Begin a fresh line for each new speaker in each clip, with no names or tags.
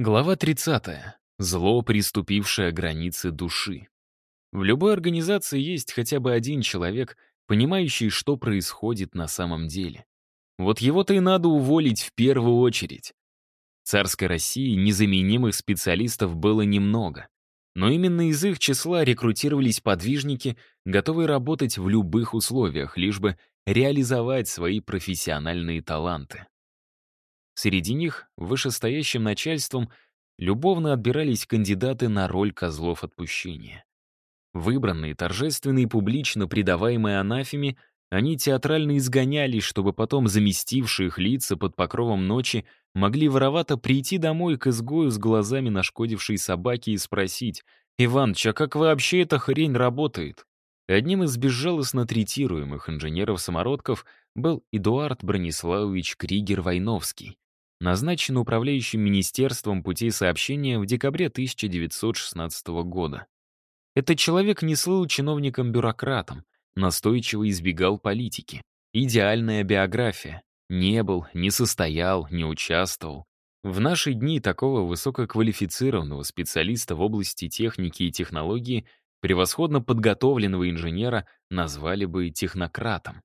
Глава 30. Зло, приступившее границы души. В любой организации есть хотя бы один человек, понимающий, что происходит на самом деле. Вот его-то и надо уволить в первую очередь. В царской России незаменимых специалистов было немного. Но именно из их числа рекрутировались подвижники, готовые работать в любых условиях, лишь бы реализовать свои профессиональные таланты. Среди них, вышестоящим начальством, любовно отбирались кандидаты на роль козлов отпущения. Выбранные, торжественные и публично предаваемые анафеме, они театрально изгонялись, чтобы потом заместившие их лица под покровом ночи могли воровато прийти домой к изгою с глазами нашкодившей собаки и спросить «Иваныч, а как вообще эта хрень работает?» Одним из безжалостно третируемых инженеров-самородков был Эдуард Брониславович Кригер-Войновский, назначен управляющим Министерством путей сообщения в декабре 1916 года. Этот человек не слыл чиновником-бюрократом, настойчиво избегал политики. Идеальная биография. Не был, не состоял, не участвовал. В наши дни такого высококвалифицированного специалиста в области техники и технологии, превосходно подготовленного инженера, назвали бы технократом.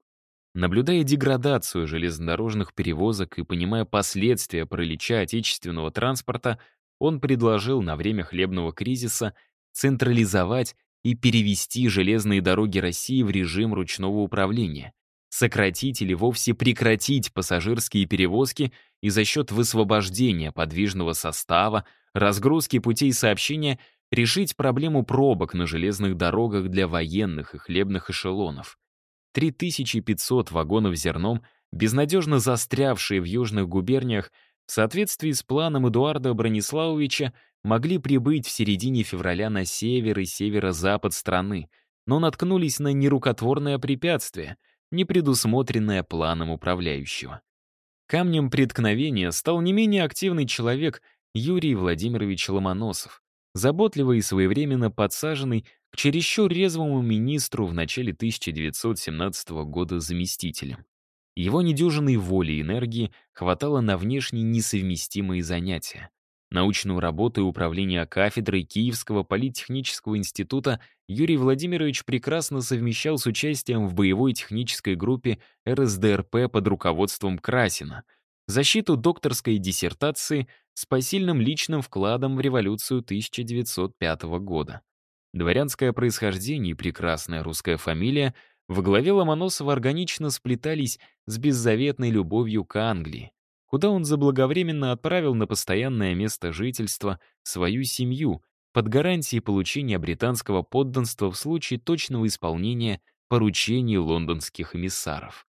Наблюдая деградацию железнодорожных перевозок и понимая последствия паралича отечественного транспорта, он предложил на время хлебного кризиса централизовать и перевести железные дороги России в режим ручного управления, сократить или вовсе прекратить пассажирские перевозки и за счет высвобождения подвижного состава, разгрузки путей сообщения решить проблему пробок на железных дорогах для военных и хлебных эшелонов. 3500 вагонов зерном, безнадежно застрявшие в южных губерниях, в соответствии с планом Эдуарда Брониславовича, могли прибыть в середине февраля на север и северо-запад страны, но наткнулись на нерукотворное препятствие, не предусмотренное планом управляющего. Камнем преткновения стал не менее активный человек Юрий Владимирович Ломоносов, заботливо и своевременно подсаженный к чересчур резвому министру в начале 1917 года заместителем. Его недюжинной воли и энергии хватало на внешне несовместимые занятия. Научную работу и управление кафедрой Киевского политехнического института Юрий Владимирович прекрасно совмещал с участием в боевой технической группе РСДРП под руководством Красина, защиту докторской диссертации с посильным личным вкладом в революцию 1905 года. Дворянское происхождение и прекрасная русская фамилия в главе Ломоносова органично сплетались с беззаветной любовью к Англии, куда он заблаговременно отправил на постоянное место жительства свою семью под гарантией получения британского подданства в случае точного исполнения поручений лондонских эмиссаров.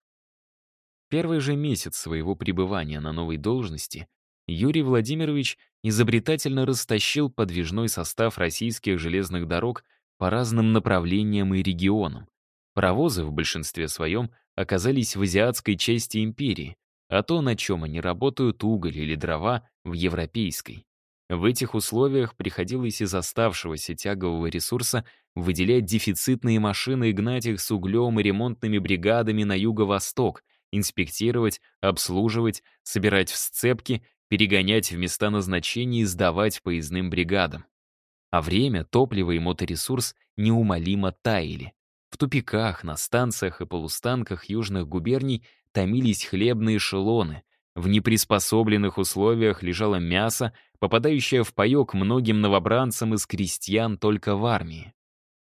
Первый же месяц своего пребывания на новой должности Юрий Владимирович изобретательно растащил подвижной состав российских железных дорог по разным направлениям и регионам. Паровозы в большинстве своем оказались в азиатской части империи, а то, на чем они работают, уголь или дрова, в европейской. В этих условиях приходилось из оставшегося тягового ресурса выделять дефицитные машины и гнать их с углем и ремонтными бригадами на юго-восток, инспектировать, обслуживать, собирать в сцепки перегонять в места назначения и сдавать поездным бригадам. А время, топливо и моторесурс неумолимо таяли. В тупиках, на станциях и полустанках южных губерний томились хлебные эшелоны. В неприспособленных условиях лежало мясо, попадающее в паёк многим новобранцам из крестьян только в армии.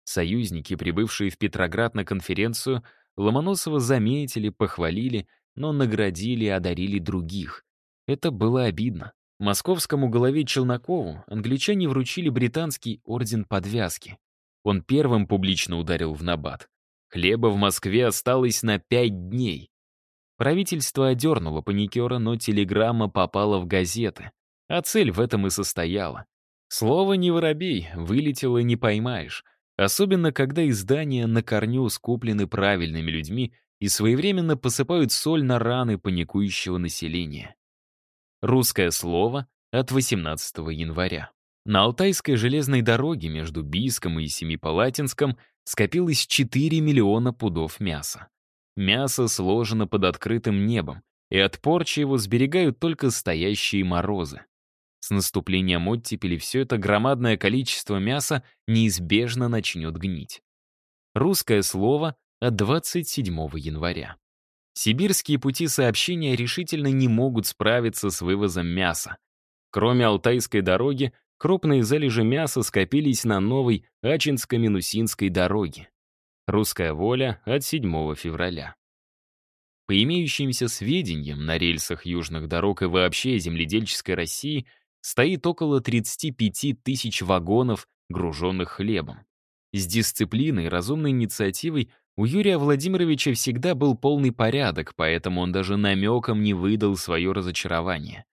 Союзники, прибывшие в Петроград на конференцию, Ломоносова заметили, похвалили, но наградили и одарили других, это было обидно. Московскому голове Челнокову англичане вручили британский орден подвязки. Он первым публично ударил в набат. Хлеба в Москве осталось на пять дней. Правительство одернуло паникера, но телеграмма попала в газеты. А цель в этом и состояла. Слово «не воробей» вылетело не поймаешь. Особенно, когда издания на корню скуплены правильными людьми и своевременно посыпают соль на раны паникующего населения. Русское слово от 18 января. На Алтайской железной дороге между Бийском и Семипалатинском скопилось 4 миллиона пудов мяса. Мясо сложено под открытым небом, и от порчи его сберегают только стоящие морозы. С наступлением оттепели все это громадное количество мяса неизбежно начнет гнить. Русское слово от 27 января. Сибирские пути сообщения решительно не могут справиться с вывозом мяса. Кроме Алтайской дороги, крупные залежи мяса скопились на новой Ачинско-Минусинской дороге. Русская воля от 7 февраля. По имеющимся сведениям, на рельсах южных дорог и вообще земледельческой России стоит около 35 тысяч вагонов, груженных хлебом. С дисциплиной и разумной инициативой у Юрия Владимировича всегда был полный порядок, поэтому он даже намеком не выдал свое разочарование.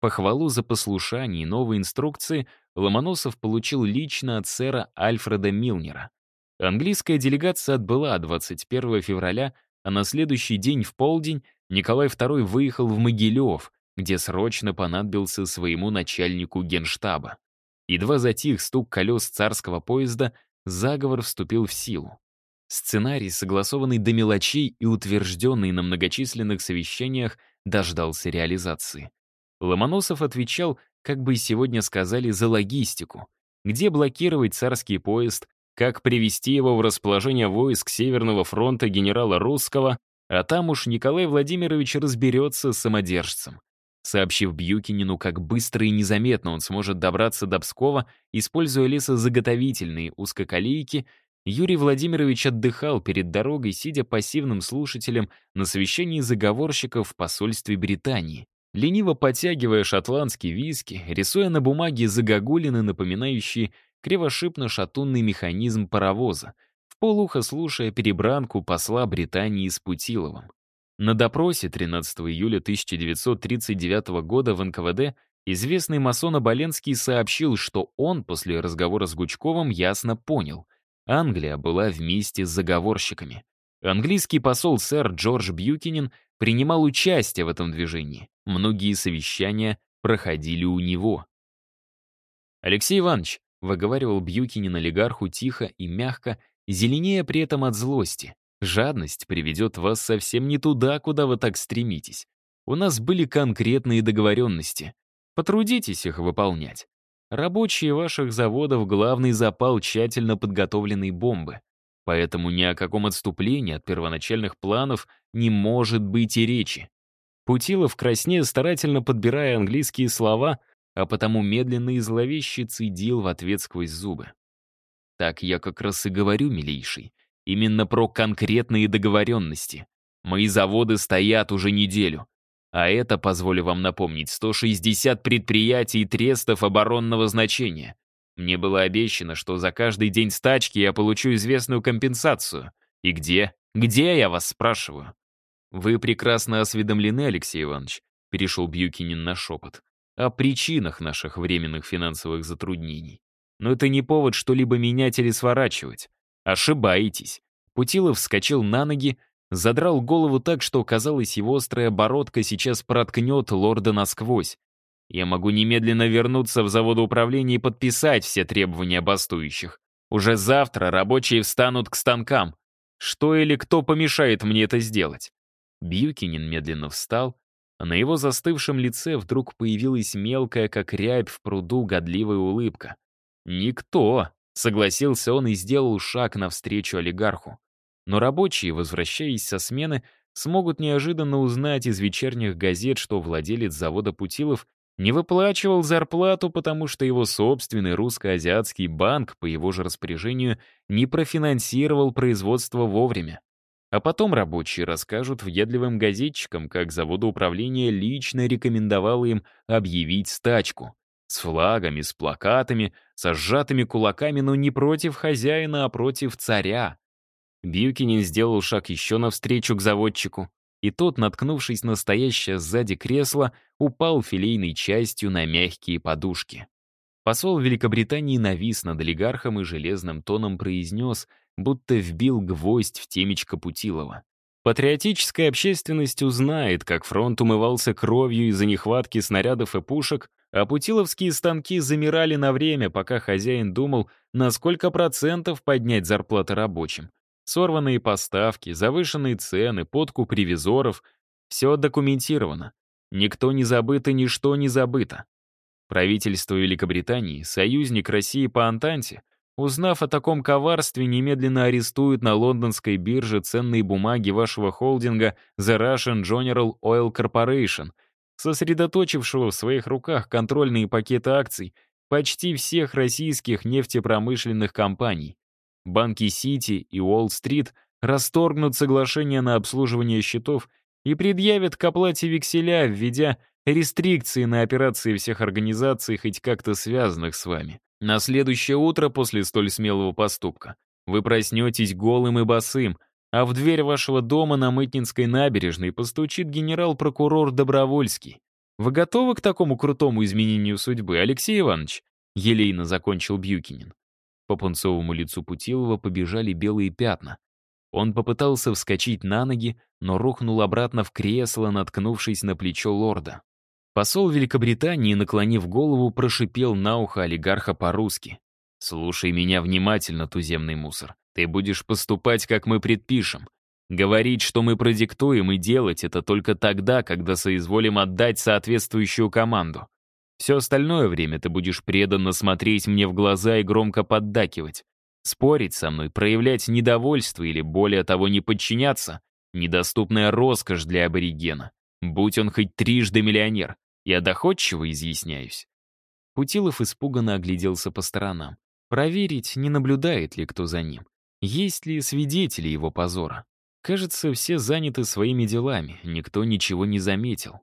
Похвалу за послушание и новые инструкции Ломоносов получил лично от сэра Альфреда Милнера. Английская делегация отбыла 21 февраля, а на следующий день в полдень Николай II выехал в Могилев, где срочно понадобился своему начальнику генштаба. Едва затих стук колес царского поезда, заговор вступил в силу. Сценарий, согласованный до мелочей и утвержденный на многочисленных совещаниях, дождался реализации. Ломоносов отвечал, как бы сегодня сказали, за логистику. Где блокировать царский поезд, как привести его в расположение войск Северного фронта генерала Русского, а там уж Николай Владимирович разберется с самодержцем. Сообщив Бьюкинину, как быстро и незаметно он сможет добраться до Пскова, используя лесозаготовительные узкоколейки, Юрий Владимирович отдыхал перед дорогой, сидя пассивным слушателем на совещании заговорщиков в посольстве Британии, лениво подтягивая шотландский виски, рисуя на бумаге загогулины, напоминающие кривошипно-шатунный механизм паровоза, в полухо слушая перебранку посла Британии с Путиловым. На допросе 13 июля 1939 года в НКВД известный масон Оболенский сообщил, что он после разговора с Гучковым ясно понял — Англия была вместе с заговорщиками. Английский посол сэр Джордж Бьюкинин принимал участие в этом движении. Многие совещания проходили у него. Алексей Иванович, выговаривал Бьюкинин олигарху тихо и мягко, зеленее при этом от злости. Жадность приведет вас совсем не туда, куда вы так стремитесь. У нас были конкретные договоренности. Потрудитесь их выполнять. Рабочие ваших заводов — главный запал тщательно подготовленной бомбы. Поэтому ни о каком отступлении от первоначальных планов не может быть и речи. Путилов краснея, старательно подбирая английские слова, а потому медленно и зловеще цедил в ответ сквозь зубы. Так я как раз и говорю, милейший, именно про конкретные договоренности. Мои заводы стоят уже неделю. А это, позволю вам напомнить, 160 предприятий и трестов оборонного значения. Мне было обещано, что за каждый день стачки я получу известную компенсацию. И где? Где, я вас спрашиваю? Вы прекрасно осведомлены, Алексей Иванович, перешел Бьюкинин на шепот о причинах наших временных финансовых затруднений. Но это не повод что-либо менять или сворачивать. Ошибаетесь. Путилов вскочил на ноги, задрал голову так, что, казалось, его острая бородка сейчас проткнет лорда насквозь. Я могу немедленно вернуться в заводоуправление и подписать все требования бастующих. Уже завтра рабочие встанут к станкам. Что или кто помешает мне это сделать? Бьюкинин медленно встал, на его застывшем лице вдруг появилась мелкая, как рябь в пруду, годливая улыбка. «Никто!» — согласился он и сделал шаг навстречу олигарху. Но рабочие, возвращаясь со смены, смогут неожиданно узнать из вечерних газет, что владелец завода Путилов не выплачивал зарплату, потому что его собственный русско-азиатский банк по его же распоряжению не профинансировал производство вовремя. А потом рабочие расскажут въедливым газетчикам, как заводоуправление лично рекомендовало им объявить стачку. С флагами, с плакатами, со сжатыми кулаками, но не против хозяина, а против царя. Бьюкинин сделал шаг еще навстречу к заводчику, и тот, наткнувшись на стоящее сзади кресло, упал филейной частью на мягкие подушки. Посол Великобритании навис над олигархом и железным тоном произнес, будто вбил гвоздь в темечко Путилова. Патриотическая общественность узнает, как фронт умывался кровью из-за нехватки снарядов и пушек, а путиловские станки замирали на время, пока хозяин думал, на сколько процентов поднять зарплаты рабочим. Сорванные поставки, завышенные цены, подкуп ревизоров — все документировано. Никто не забыт и ничто не забыто. Правительство Великобритании, союзник России по Антанте, узнав о таком коварстве, немедленно арестует на лондонской бирже ценные бумаги вашего холдинга The Russian General Oil Corporation, сосредоточившего в своих руках контрольные пакеты акций почти всех российских нефтепромышленных компаний. Банки Сити и Уолл-стрит расторгнут соглашение на обслуживание счетов и предъявят к оплате векселя, введя рестрикции на операции всех организаций, хоть как-то связанных с вами. На следующее утро после столь смелого поступка вы проснетесь голым и босым, а в дверь вашего дома на Мытнинской набережной постучит генерал-прокурор Добровольский. Вы готовы к такому крутому изменению судьбы, Алексей Иванович? Елейно закончил Бьюкинин. По пунцовому лицу Путилова побежали белые пятна. Он попытался вскочить на ноги, но рухнул обратно в кресло, наткнувшись на плечо лорда. Посол Великобритании, наклонив голову, прошипел на ухо олигарха по-русски. «Слушай меня внимательно, туземный мусор. Ты будешь поступать, как мы предпишем. Говорить, что мы продиктуем, и делать это только тогда, когда соизволим отдать соответствующую команду. Все остальное время ты будешь преданно смотреть мне в глаза и громко поддакивать. Спорить со мной, проявлять недовольство или, более того, не подчиняться — недоступная роскошь для аборигена. Будь он хоть трижды миллионер. Я доходчиво изъясняюсь. Путилов испуганно огляделся по сторонам. Проверить, не наблюдает ли кто за ним. Есть ли свидетели его позора. Кажется, все заняты своими делами, никто ничего не заметил.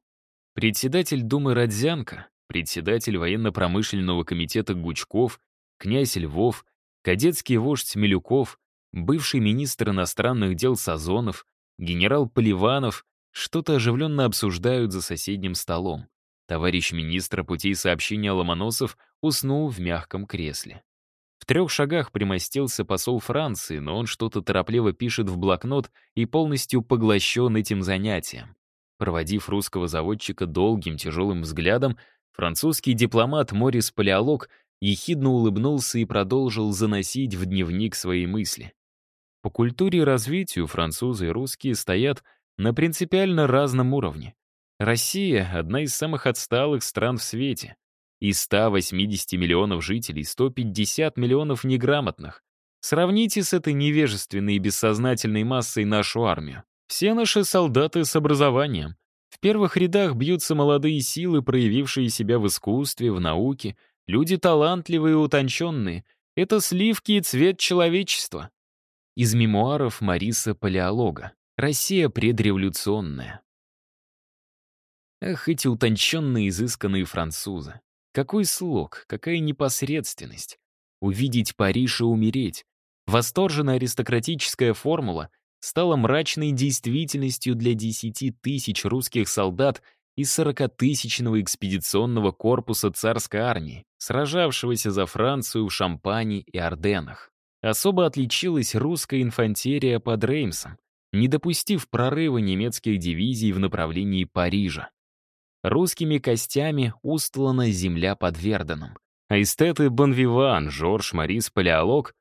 Председатель Думы Родзянко, председатель военно-промышленного комитета Гучков, князь Львов, кадетский вождь Милюков, бывший министр иностранных дел Сазонов, генерал Поливанов что-то оживленно обсуждают за соседним столом. Товарищ министра путей сообщения Ломоносов уснул в мягком кресле. В трех шагах примостился посол Франции, но он что-то торопливо пишет в блокнот и полностью поглощен этим занятием. Проводив русского заводчика долгим тяжелым взглядом, французский дипломат Морис Палеолог ехидно улыбнулся и продолжил заносить в дневник свои мысли. По культуре и развитию французы и русские стоят на принципиально разном уровне. Россия — одна из самых отсталых стран в свете. Из 180 миллионов жителей 150 миллионов неграмотных. Сравните с этой невежественной и бессознательной массой нашу армию. Все наши солдаты с образованием. В первых рядах бьются молодые силы, проявившие себя в искусстве, в науке. Люди талантливые и утонченные. Это сливки и цвет человечества. Из мемуаров Мариса Палеолога. Россия предреволюционная. Эх, эти утонченные, изысканные французы. Какой слог, какая непосредственность. Увидеть Париж и умереть. Восторженная аристократическая формула стала мрачной действительностью для 10 тысяч русских солдат из 40-тысячного экспедиционного корпуса царской армии, сражавшегося за Францию в Шампане и Орденах. Особо отличилась русская инфантерия под Реймсом, не допустив прорыва немецких дивизий в направлении Парижа. Русскими костями устлана земля под Верденом. А эстеты Бонвиван, Жорж, Марис, Палеолог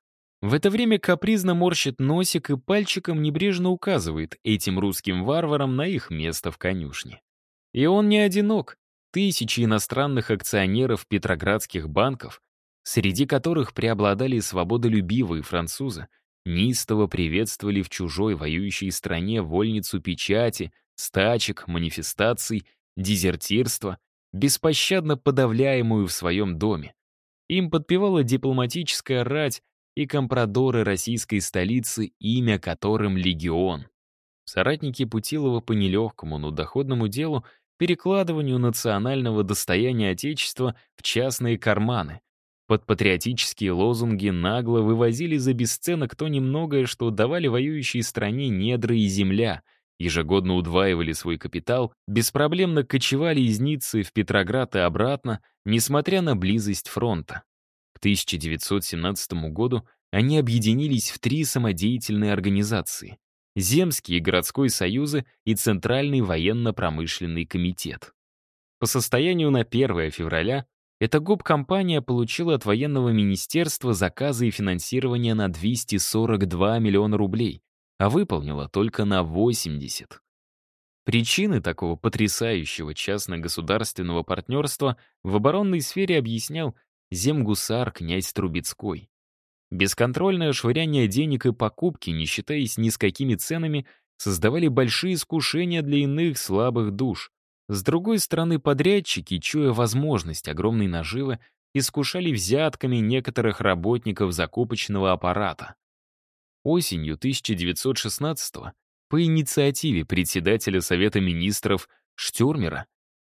в это время капризно морщит носик и пальчиком небрежно указывает этим русским варварам на их место в конюшне. И он не одинок. Тысячи иностранных акционеров петроградских банков, среди которых преобладали свободолюбивые французы, неистово приветствовали в чужой воюющей стране вольницу печати, стачек, манифестаций, дезертирства, беспощадно подавляемую в своем доме. Им подпевала дипломатическая рать и компрадоры российской столицы, имя которым «Легион». Соратники Путилова по нелегкому, но доходному делу перекладыванию национального достояния Отечества в частные карманы, под патриотические лозунги нагло вывозили за бесценок то немногое, что давали воюющей стране недра и земля, ежегодно удваивали свой капитал, беспроблемно кочевали из Ниццы в Петроград и обратно, несмотря на близость фронта. К 1917 году они объединились в три самодеятельные организации — Земский и городской союзы и Центральный военно-промышленный комитет. По состоянию на 1 февраля эта губ-компания получила от военного министерства заказы и финансирование на 242 миллиона рублей, а выполнила только на 80. Причины такого потрясающего частно-государственного партнерства в оборонной сфере объяснял земгусар князь Трубецкой. Бесконтрольное швыряние денег и покупки, не считаясь ни с какими ценами, создавали большие искушения для иных слабых душ. С другой стороны, подрядчики, чуя возможность огромной наживы, искушали взятками некоторых работников закупочного аппарата. Осенью 1916 по инициативе председателя Совета министров Штюрмера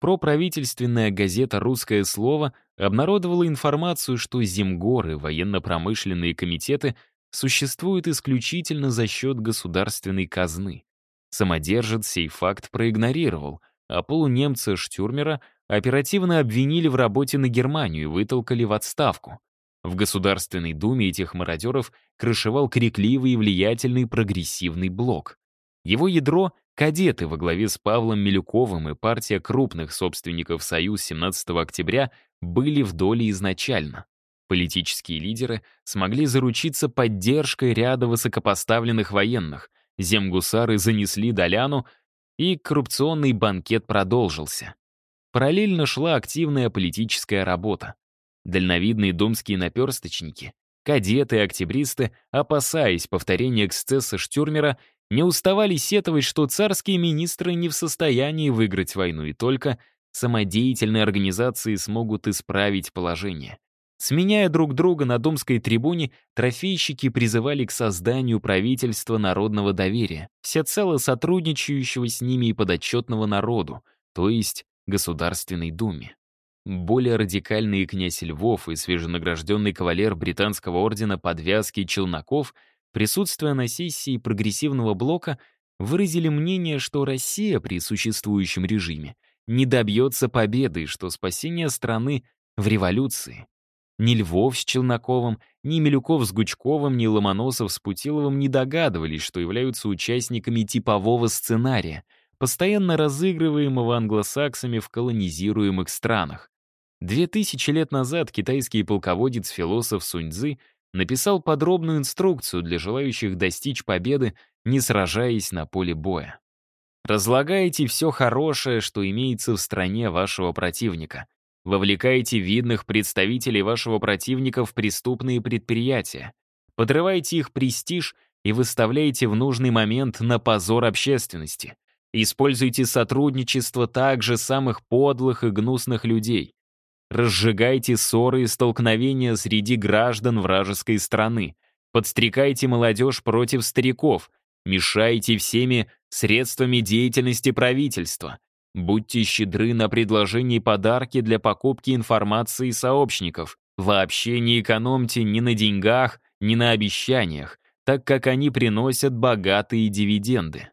проправительственная газета «Русское слово» обнародовала информацию, что земгоры, военно-промышленные комитеты существуют исключительно за счет государственной казны. Самодержец сей факт проигнорировал, а полунемца Штюрмера оперативно обвинили в работе на Германию и вытолкали в отставку. В Государственной Думе этих мародеров крышевал крикливый и влиятельный прогрессивный блок. Его ядро — кадеты во главе с Павлом Милюковым и партия крупных собственников «Союз» 17 октября были в доле изначально. Политические лидеры смогли заручиться поддержкой ряда высокопоставленных военных, земгусары занесли Доляну, и коррупционный банкет продолжился. Параллельно шла активная политическая работа. Дальновидные думские наперсточники, кадеты и октябристы, опасаясь повторения эксцесса Штюрмера, не уставали сетовать, что царские министры не в состоянии выиграть войну, и только самодеятельные организации смогут исправить положение. Сменяя друг друга на Домской трибуне, трофейщики призывали к созданию правительства народного доверия, всецело сотрудничающего с ними и подотчетного народу, то есть Государственной Думе. Более радикальный князь Львов и свеженагражденный кавалер британского ордена подвязки Челноков — присутствуя на сессии прогрессивного блока, выразили мнение, что Россия при существующем режиме не добьется победы и что спасение страны в революции. Ни Львов с Челноковым, ни Милюков с Гучковым, ни Ломоносов с Путиловым не догадывались, что являются участниками типового сценария, постоянно разыгрываемого англосаксами в колонизируемых странах. Две тысячи лет назад китайский полководец-философ Суньцзы написал подробную инструкцию для желающих достичь победы, не сражаясь на поле боя. Разлагайте все хорошее, что имеется в стране вашего противника. Вовлекайте видных представителей вашего противника в преступные предприятия. Подрывайте их престиж и выставляйте в нужный момент на позор общественности. Используйте сотрудничество также самых подлых и гнусных людей. Разжигайте ссоры и столкновения среди граждан вражеской страны. Подстрекайте молодежь против стариков. Мешайте всеми средствами деятельности правительства. Будьте щедры на предложения и подарки для покупки информации сообщников. Вообще не экономьте ни на деньгах, ни на обещаниях, так как они приносят богатые дивиденды.